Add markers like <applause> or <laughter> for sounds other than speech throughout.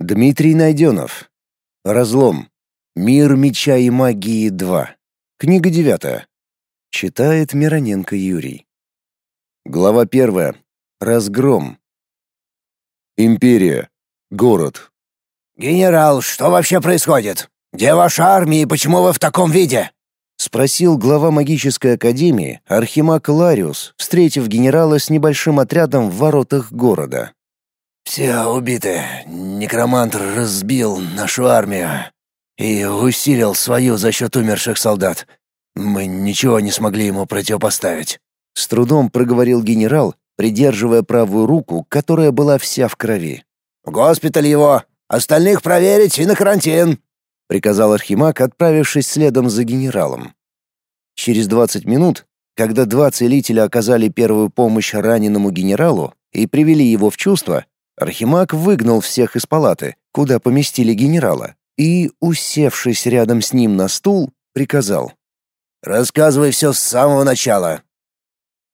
Дмитрий Найденов. Разлом. Мир меча и магии 2. Книга 9. Читает Мироненко Юрий. Глава 1. Разгром. Империя. Город. «Генерал, что вообще происходит? Где ваша армия и почему вы в таком виде?» — спросил глава магической академии Архимаг Лариус, встретив генерала с небольшим отрядом в воротах города. «Все убиты. Некромант разбил нашу армию и усилил свою за счет умерших солдат. Мы ничего не смогли ему противопоставить». С трудом проговорил генерал, придерживая правую руку, которая была вся в крови. «В госпиталь его! Остальных проверить и на карантин!» — приказал Архимаг, отправившись следом за генералом. Через 20 минут, когда два целителя оказали первую помощь раненому генералу и привели его в чувство, Архимаг выгнал всех из палаты, куда поместили генерала, и, усевшись рядом с ним на стул, приказал. «Рассказывай все с самого начала».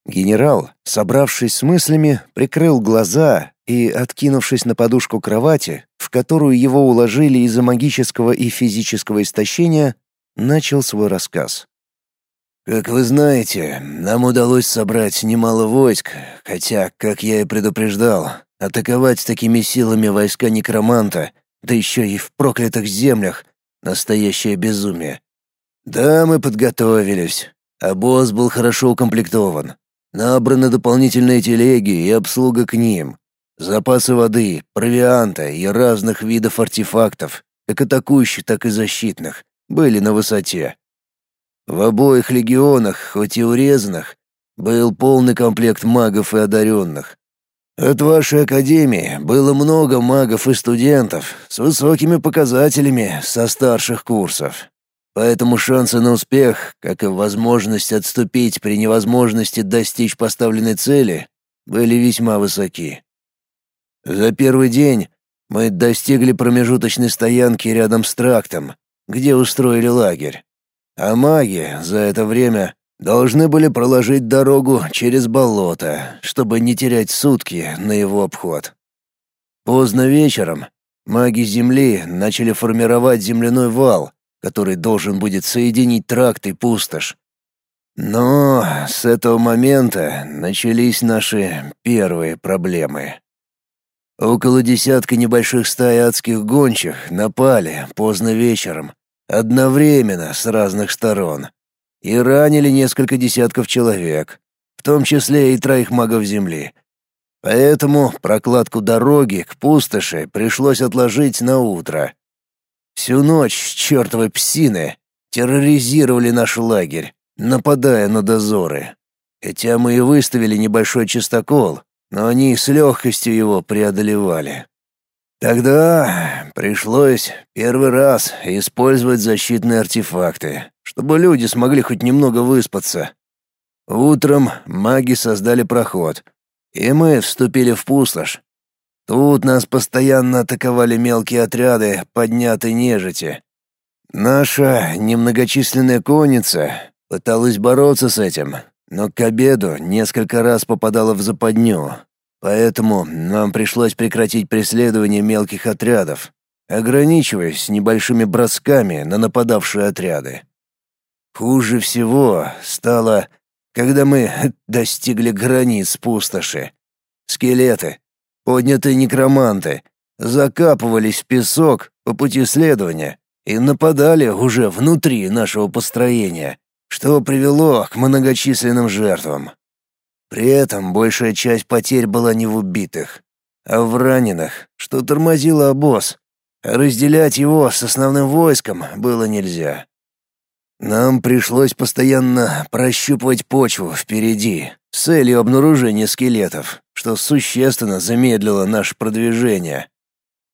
Генерал, собравшись с мыслями, прикрыл глаза и, откинувшись на подушку кровати, в которую его уложили из-за магического и физического истощения, начал свой рассказ. «Как вы знаете, нам удалось собрать немало войск, хотя, как я и предупреждал, атаковать такими силами войска некроманта, да еще и в проклятых землях, настоящее безумие. Да, мы подготовились. Обоз был хорошо укомплектован. Набраны дополнительные телеги и обслуга к ним. Запасы воды, провианта и разных видов артефактов, как атакующих, так и защитных, были на высоте. В обоих легионах, хоть и урезанных, был полный комплект магов и одаренных. От вашей академии было много магов и студентов с высокими показателями со старших курсов. Поэтому шансы на успех, как и возможность отступить при невозможности достичь поставленной цели, были весьма высоки. За первый день мы достигли промежуточной стоянки рядом с трактом, где устроили лагерь. А маги за это время должны были проложить дорогу через болото, чтобы не терять сутки на его обход. Поздно вечером маги Земли начали формировать земляной вал, который должен будет соединить тракт и пустошь. Но с этого момента начались наши первые проблемы. Около десятка небольших стай адских гончих напали поздно вечером, одновременно с разных сторон, и ранили несколько десятков человек, в том числе и троих магов Земли. Поэтому прокладку дороги к пустоши пришлось отложить на утро. Всю ночь чертовы псины терроризировали наш лагерь, нападая на дозоры. Хотя мы и выставили небольшой чистокол, но они с легкостью его преодолевали. Тогда пришлось первый раз использовать защитные артефакты, чтобы люди смогли хоть немного выспаться. Утром маги создали проход, и мы вступили в пустошь. Тут нас постоянно атаковали мелкие отряды поднятой нежити. Наша немногочисленная конница пыталась бороться с этим, но к обеду несколько раз попадала в западню, поэтому нам пришлось прекратить преследование мелких отрядов, ограничиваясь небольшими бросками на нападавшие отряды. Хуже всего стало, когда мы <laughs> достигли границ пустоши. Скелеты, поднятые некроманты, закапывались в песок по пути следования и нападали уже внутри нашего построения, что привело к многочисленным жертвам. При этом большая часть потерь была не в убитых, а в раненых, что тормозило обоз. разделять его с основным войском было нельзя. Нам пришлось постоянно прощупывать почву впереди с целью обнаружения скелетов, что существенно замедлило наше продвижение.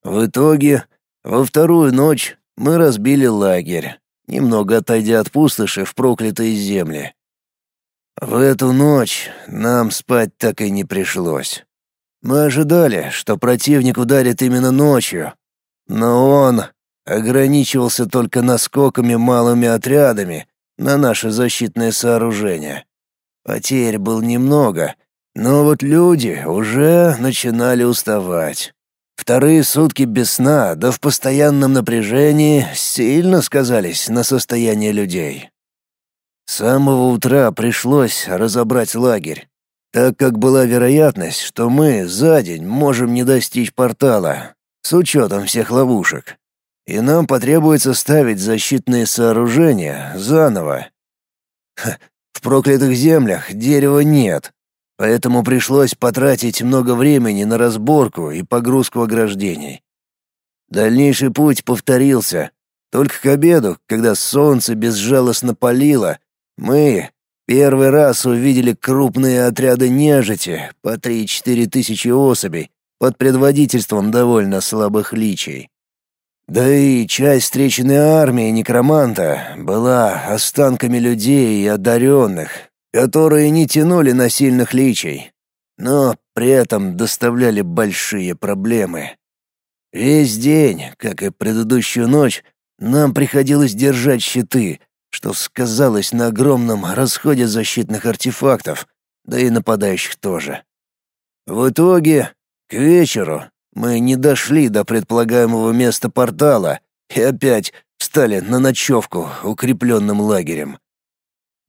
В итоге, во вторую ночь мы разбили лагерь, немного отойдя от пустоши в проклятые земли. В эту ночь нам спать так и не пришлось. Мы ожидали, что противник ударит именно ночью, но он ограничивался только наскоками малыми отрядами на наше защитное сооружение. Потерь было немного, но вот люди уже начинали уставать. Вторые сутки без сна, да в постоянном напряжении, сильно сказались на состоянии людей. С самого утра пришлось разобрать лагерь, так как была вероятность, что мы за день можем не достичь портала, с учетом всех ловушек. И нам потребуется ставить защитные сооружения заново. Ха, в проклятых землях дерева нет, поэтому пришлось потратить много времени на разборку и погрузку ограждений. Дальнейший путь повторился. Только к обеду, когда солнце безжалостно палило, мы первый раз увидели крупные отряды нежити по три-четыре тысячи особей под предводительством довольно слабых личей. Да и часть встреченной армии некроманта была останками людей и одаренных, которые не тянули на сильных личей, но при этом доставляли большие проблемы. Весь день, как и предыдущую ночь, нам приходилось держать щиты, что сказалось на огромном расходе защитных артефактов, да и нападающих тоже. В итоге, к вечеру мы не дошли до предполагаемого места портала и опять встали на ночевку укрепленным лагерем.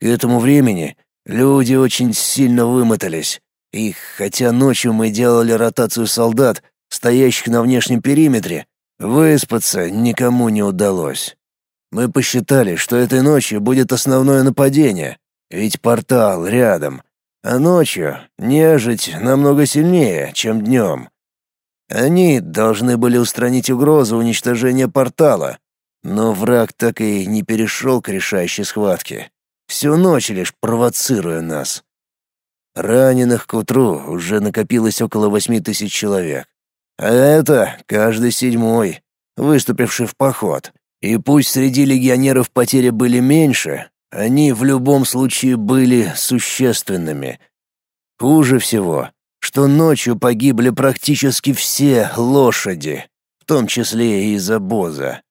К этому времени люди очень сильно вымотались, и хотя ночью мы делали ротацию солдат, стоящих на внешнем периметре, выспаться никому не удалось. Мы посчитали, что этой ночью будет основное нападение, ведь портал рядом, а ночью нежить намного сильнее, чем днем. Они должны были устранить угрозу уничтожения портала, но враг так и не перешел к решающей схватке, всю ночь лишь провоцируя нас. Раненых к утру уже накопилось около восьми тысяч человек. А это каждый седьмой, выступивший в поход. И пусть среди легионеров потери были меньше, они в любом случае были существенными. Хуже всего, что ночью погибли практически все лошади, в том числе и из обоза.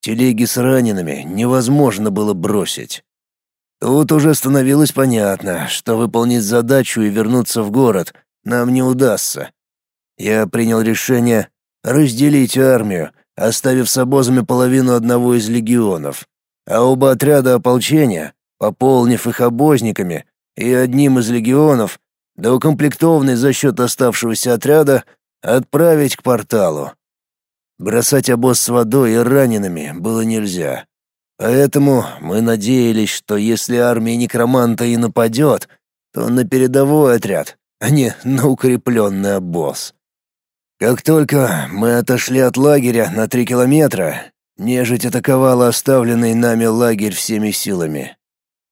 Телеги с ранеными невозможно было бросить. Тут уже становилось понятно, что выполнить задачу и вернуться в город нам не удастся. Я принял решение разделить армию, оставив с обозами половину одного из легионов, а оба отряда ополчения, пополнив их обозниками и одним из легионов, доукомплектованный за счет оставшегося отряда, отправить к порталу. Бросать обоз с водой и ранеными было нельзя. Поэтому мы надеялись, что если армия некроманта и нападет, то на передовой отряд, а не на укрепленный обоз. Как только мы отошли от лагеря на три километра, нежить атаковала оставленный нами лагерь всеми силами.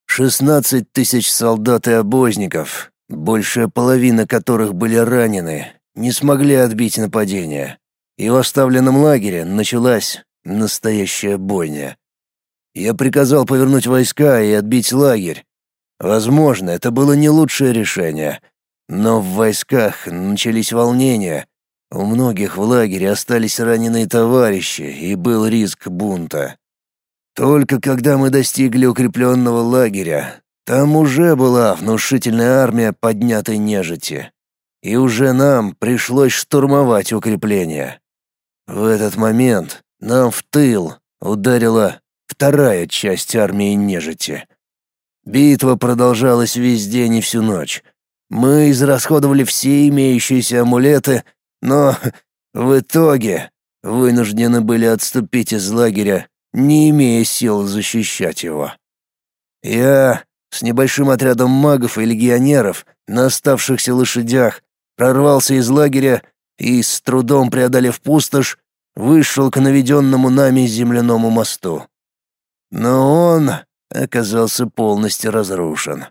Шестнадцать тысяч солдат и обозников, большая половина которых были ранены, не смогли отбить нападение. И в оставленном лагере началась настоящая бойня. Я приказал повернуть войска и отбить лагерь. Возможно, это было не лучшее решение, но в войсках начались волнения. У многих в лагере остались раненые товарищи, и был риск бунта. Только когда мы достигли укрепленного лагеря, там уже была внушительная армия поднятой нежити. И уже нам пришлось штурмовать укрепление. В этот момент нам в тыл ударила вторая часть армии нежити. Битва продолжалась весь день и всю ночь. Мы израсходовали все имеющиеся амулеты, но в итоге вынуждены были отступить из лагеря, не имея сил защищать его. Я с небольшим отрядом магов и легионеров на оставшихся лошадях прорвался из лагеря и, с трудом преодолев пустошь, вышел к наведенному нами земляному мосту. Но он оказался полностью разрушен.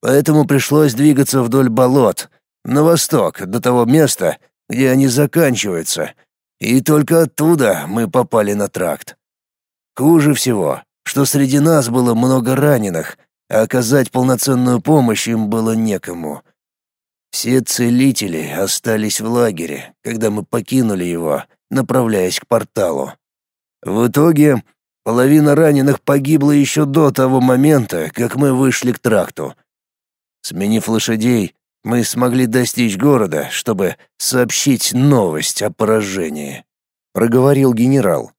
Поэтому пришлось двигаться вдоль болот, на восток, до того места, где они заканчиваются, и только оттуда мы попали на тракт. Хуже всего, что среди нас было много раненых, а оказать полноценную помощь им было некому. Все целители остались в лагере, когда мы покинули его, направляясь к порталу. В итоге половина раненых погибла еще до того момента, как мы вышли к тракту. Сменив лошадей, мы смогли достичь города, чтобы сообщить новость о поражении», — проговорил генерал.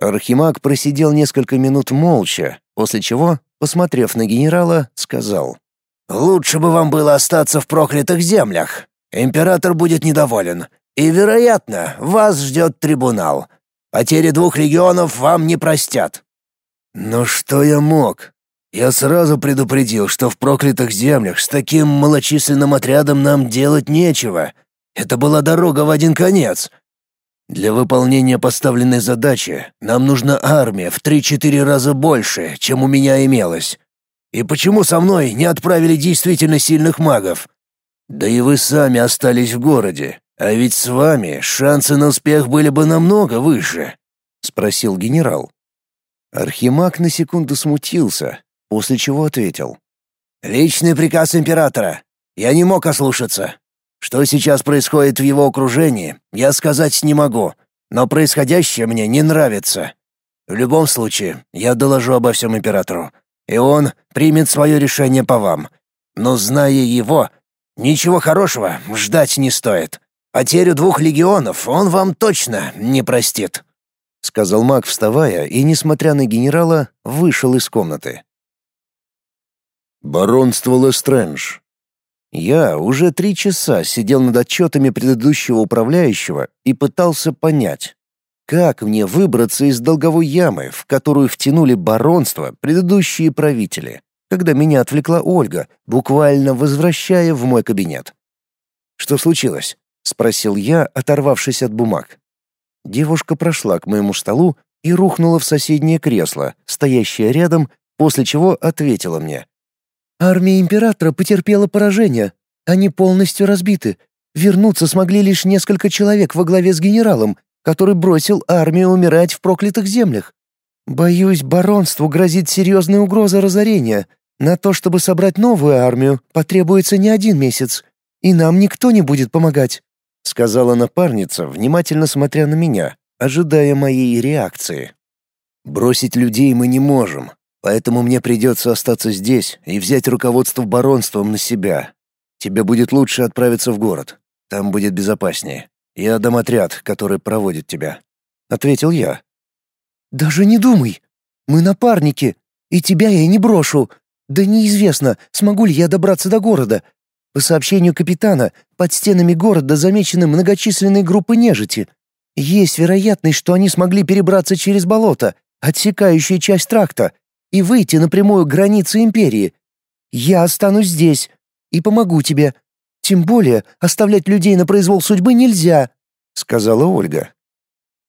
Архимаг просидел несколько минут молча, после чего, посмотрев на генерала, сказал. «Лучше бы вам было остаться в проклятых землях. Император будет недоволен. И, вероятно, вас ждет трибунал. Потери двух легионов вам не простят». «Но что я мог? Я сразу предупредил, что в проклятых землях с таким малочисленным отрядом нам делать нечего. Это была дорога в один конец. Для выполнения поставленной задачи нам нужна армия в три-четыре раза больше, чем у меня имелось. И почему со мной не отправили действительно сильных магов? Да и вы сами остались в городе, а ведь с вами шансы на успех были бы намного выше, спросил генерал. Архимаг на секунду смутился, после чего ответил: Личный приказ императора. Я не мог ослушаться. Что сейчас происходит в его окружении, я сказать не могу, но происходящее мне не нравится. В любом случае, я доложу обо всем императору и он примет свое решение по вам. Но зная его, ничего хорошего ждать не стоит. Потерю двух легионов он вам точно не простит», — сказал маг, вставая, и, несмотря на генерала, вышел из комнаты. Баронство Лестрэндж. Я уже три часа сидел над отчетами предыдущего управляющего и пытался понять, как мне выбраться из долговой ямы, в которую втянули баронство предыдущие правители, когда меня отвлекла Ольга, буквально возвращая в мой кабинет? «Что случилось?» — спросил я, оторвавшись от бумаг. Девушка прошла к моему столу и рухнула в соседнее кресло, стоящее рядом, после чего ответила мне. «Армия императора потерпела поражение. Они полностью разбиты. Вернуться смогли лишь несколько человек во главе с генералом, который бросил армию умирать в проклятых землях. Боюсь, баронству грозит серьезная угроза разорения. На то, чтобы собрать новую армию, потребуется не один месяц, и нам никто не будет помогать», — сказала напарница, внимательно смотря на меня, ожидая моей реакции. «Бросить людей мы не можем, поэтому мне придется остаться здесь и взять руководство баронством на себя. Тебе будет лучше отправиться в город, там будет безопаснее. «Я дам отряд, который проводит тебя», — ответил я. «Даже не думай. Мы напарники, и тебя я не брошу. Да неизвестно, смогу ли я добраться до города. По сообщению капитана, под стенами города замечены многочисленные группы нежити. Есть вероятность, что они смогли перебраться через болото, отсекающие часть тракта, и выйти на прямую границу Империи. Я останусь здесь и помогу тебе, тем более оставлять людей на произвол судьбы нельзя», — сказала Ольга.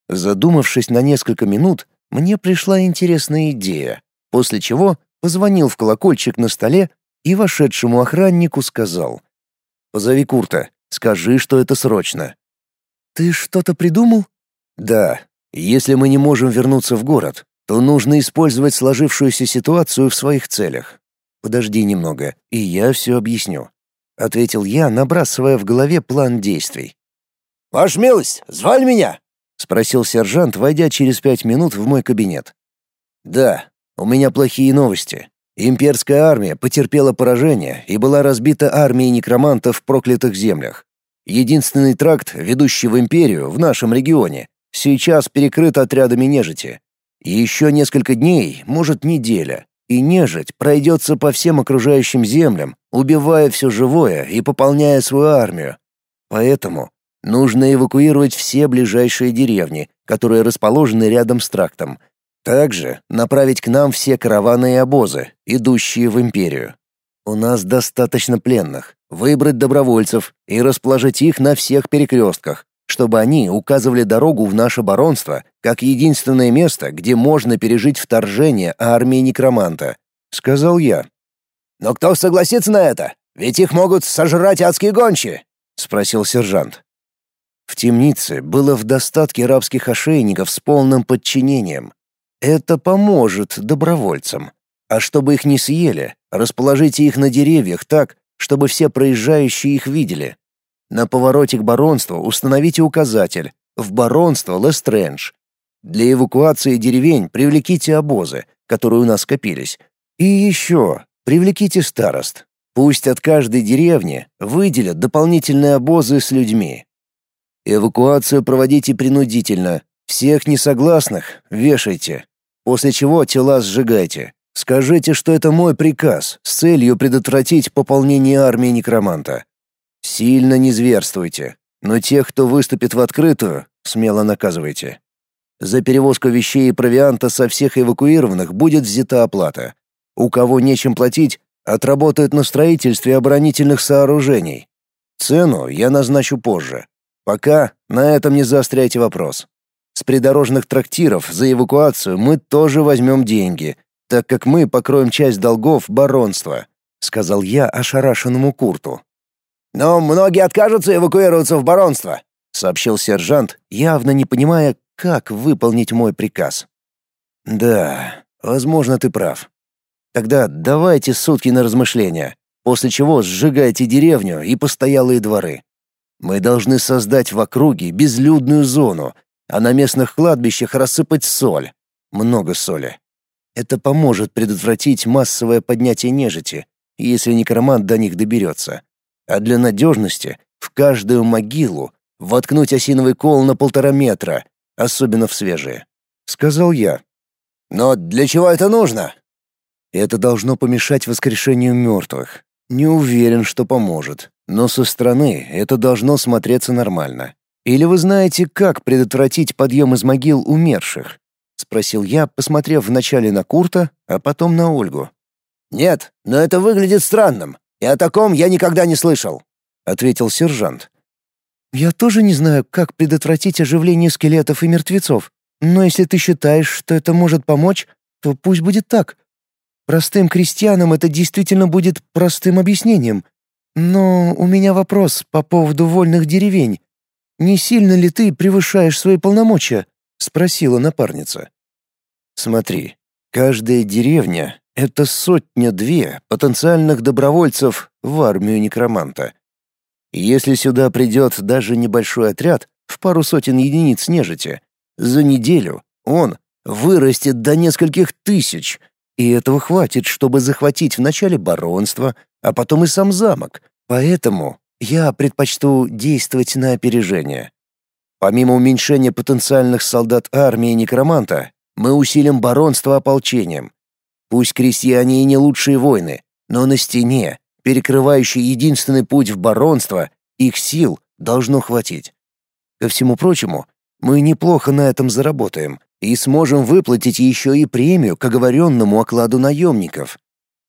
Задумавшись на несколько минут, мне пришла интересная идея, после чего позвонил в колокольчик на столе и вошедшему охраннику сказал. «Позови Курта, скажи, что это срочно». «Ты что-то придумал?» «Да. Если мы не можем вернуться в город, то нужно использовать сложившуюся ситуацию в своих целях. Подожди немного, и я все объясню. — ответил я, набрасывая в голове план действий. «Ваша милость, звали меня?» — спросил сержант, войдя через пять минут в мой кабинет. «Да, у меня плохие новости. Имперская армия потерпела поражение и была разбита армией некромантов в проклятых землях. Единственный тракт, ведущий в империю в нашем регионе, сейчас перекрыт отрядами нежити. И еще несколько дней, может неделя, и нежить пройдется по всем окружающим землям, убивая все живое и пополняя свою армию. Поэтому нужно эвакуировать все ближайшие деревни, которые расположены рядом с трактом. Также направить к нам все караваны и обозы, идущие в империю. У нас достаточно пленных, выбрать добровольцев и расположить их на всех перекрестках, чтобы они указывали дорогу в наше баронство как единственное место, где можно пережить вторжение армии некроманта, сказал я. Но кто согласится на это? Ведь их могут сожрать адские гончие, спросил сержант. В темнице было в достатке рабских ошейников с полным подчинением. Это поможет добровольцам. А чтобы их не съели, расположите их на деревьях так, чтобы все проезжающие их видели. На повороте к баронству установите указатель «В баронство Лестрэндж». Для эвакуации деревень привлеките обозы, которые у нас скопились. И еще привлеките старост. Пусть от каждой деревни выделят дополнительные обозы с людьми. Эвакуацию проводите принудительно. Всех несогласных вешайте. После чего тела сжигайте. Скажите, что это мой приказ с целью предотвратить пополнение армии некроманта. Сильно не зверствуйте, но тех, кто выступит в открытую, смело наказывайте. За перевозку вещей и провианта со всех эвакуированных будет взята оплата. У кого нечем платить, отработают на строительстве оборонительных сооружений. Цену я назначу позже. Пока на этом не заостряйте вопрос. С придорожных трактиров за эвакуацию мы тоже возьмем деньги, так как мы покроем часть долгов баронства», — сказал я ошарашенному Курту. «Но многие откажутся эвакуироваться в баронство», — сообщил сержант, явно не понимая, как выполнить мой приказ. «Да, возможно, ты прав. Тогда давайте сутки на размышления, после чего сжигайте деревню и постоялые дворы. Мы должны создать в округе безлюдную зону, а на местных кладбищах рассыпать соль. Много соли. Это поможет предотвратить массовое поднятие нежити, если некромант до них доберется. А для надежности в каждую могилу воткнуть осиновый кол на полтора метра, особенно в свежие. Сказал я. «Но для чего это нужно?» Это должно помешать воскрешению мертвых. Не уверен, что поможет, но со стороны это должно смотреться нормально. Или вы знаете, как предотвратить подъем из могил умерших? спросил я, посмотрев вначале на Курта, а потом на Ольгу. Нет, но это выглядит странным. И о таком я никогда не слышал, ответил сержант. Я тоже не знаю, как предотвратить оживление скелетов и мертвецов. Но если ты считаешь, что это может помочь, то пусть будет так. Простым крестьянам это действительно будет простым объяснением. Но у меня вопрос по поводу вольных деревень. Не сильно ли ты превышаешь свои полномочия? спросила напарница. Смотри, каждая деревня — это сотня-две потенциальных добровольцев в армию некроманта. Если сюда придет даже небольшой отряд в пару сотен единиц нежити, за неделю он вырастет до нескольких тысяч — и этого хватит, чтобы захватить вначале баронство, а потом и сам замок. Поэтому я предпочту действовать на опережение. Помимо уменьшения потенциальных солдат армии некроманта, мы усилим баронство ополчением. Пусть крестьяне и не лучшие воины, но на стене, перекрывающей единственный путь в баронство, их сил должно хватить. Ко всему прочему, мы неплохо на этом заработаем, и сможем выплатить еще и премию к оговоренному окладу наемников.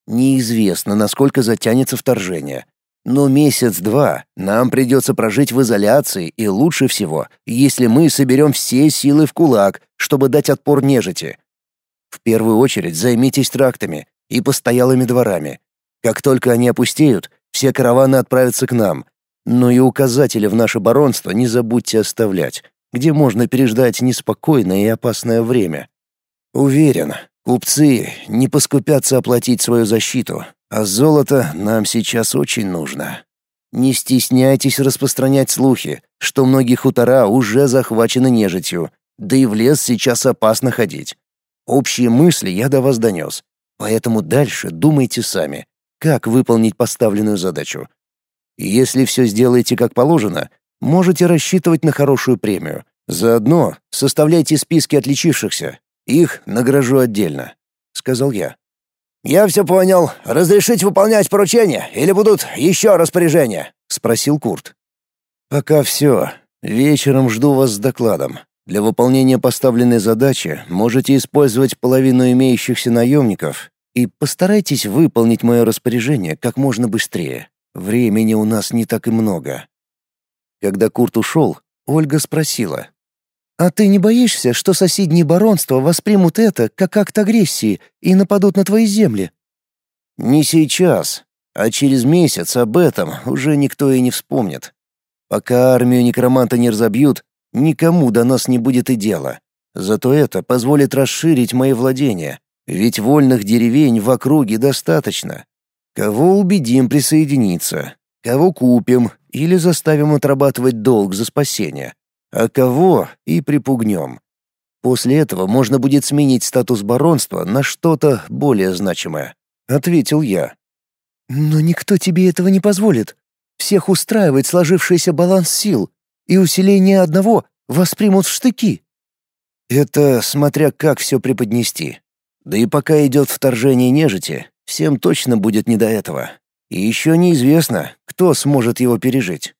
Неизвестно, насколько затянется вторжение. Но месяц-два нам придется прожить в изоляции, и лучше всего, если мы соберем все силы в кулак, чтобы дать отпор нежити. В первую очередь займитесь трактами и постоялыми дворами. Как только они опустеют, все караваны отправятся к нам. Но и указатели в наше баронство не забудьте оставлять где можно переждать неспокойное и опасное время. Уверен, купцы не поскупятся оплатить свою защиту, а золото нам сейчас очень нужно. Не стесняйтесь распространять слухи, что многие хутора уже захвачены нежитью, да и в лес сейчас опасно ходить. Общие мысли я до вас донес, поэтому дальше думайте сами, как выполнить поставленную задачу. Если все сделаете как положено, можете рассчитывать на хорошую премию. Заодно составляйте списки отличившихся. Их награжу отдельно», — сказал я. «Я все понял. Разрешить выполнять поручения или будут еще распоряжения?» — спросил Курт. «Пока все. Вечером жду вас с докладом. Для выполнения поставленной задачи можете использовать половину имеющихся наемников и постарайтесь выполнить мое распоряжение как можно быстрее. Времени у нас не так и много. Когда Курт ушел, Ольга спросила. «А ты не боишься, что соседние баронства воспримут это как акт агрессии и нападут на твои земли?» «Не сейчас, а через месяц об этом уже никто и не вспомнит. Пока армию некроманта не разобьют, никому до нас не будет и дела. Зато это позволит расширить мои владения, ведь вольных деревень в округе достаточно. Кого убедим присоединиться, кого купим или заставим отрабатывать долг за спасение, а кого и припугнем. После этого можно будет сменить статус баронства на что-то более значимое, ответил я. Но никто тебе этого не позволит. Всех устраивает сложившийся баланс сил, и усиление одного воспримут в штыки. Это смотря как все преподнести. Да и пока идет вторжение нежити, всем точно будет не до этого. И еще неизвестно, кто сможет его пережить.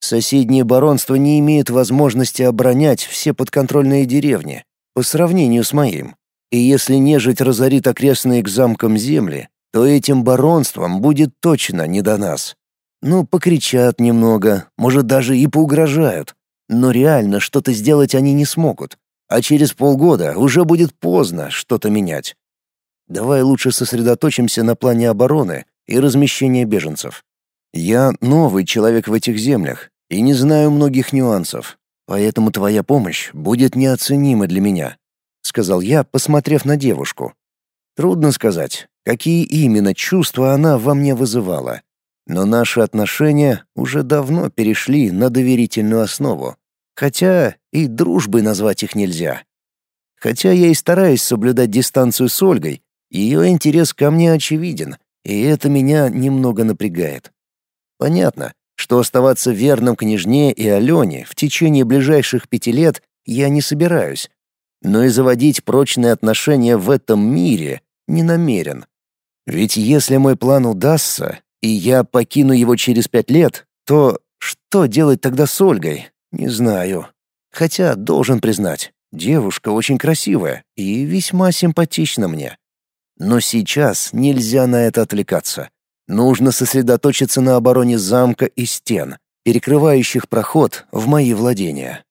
Соседние баронства не имеют возможности оборонять все подконтрольные деревни, по сравнению с моим. И если нежить разорит окрестные к замкам земли, то этим баронствам будет точно не до нас. Ну, покричат немного, может, даже и поугрожают. Но реально что-то сделать они не смогут. А через полгода уже будет поздно что-то менять. Давай лучше сосредоточимся на плане обороны и размещения беженцев. Я новый человек в этих землях и не знаю многих нюансов, поэтому твоя помощь будет неоценима для меня», — сказал я, посмотрев на девушку. Трудно сказать, какие именно чувства она во мне вызывала. Но наши отношения уже давно перешли на доверительную основу. Хотя и дружбой назвать их нельзя. Хотя я и стараюсь соблюдать дистанцию с Ольгой, ее интерес ко мне очевиден, и это меня немного напрягает. Понятно, что оставаться верным княжне и Алене в течение ближайших пяти лет я не собираюсь, но и заводить прочные отношения в этом мире не намерен. Ведь если мой план удастся, и я покину его через пять лет, то что делать тогда с Ольгой? Не знаю. Хотя, должен признать, девушка очень красивая и весьма симпатична мне. Но сейчас нельзя на это отвлекаться. Нужно сосредоточиться на обороне замка и стен, перекрывающих проход в мои владения.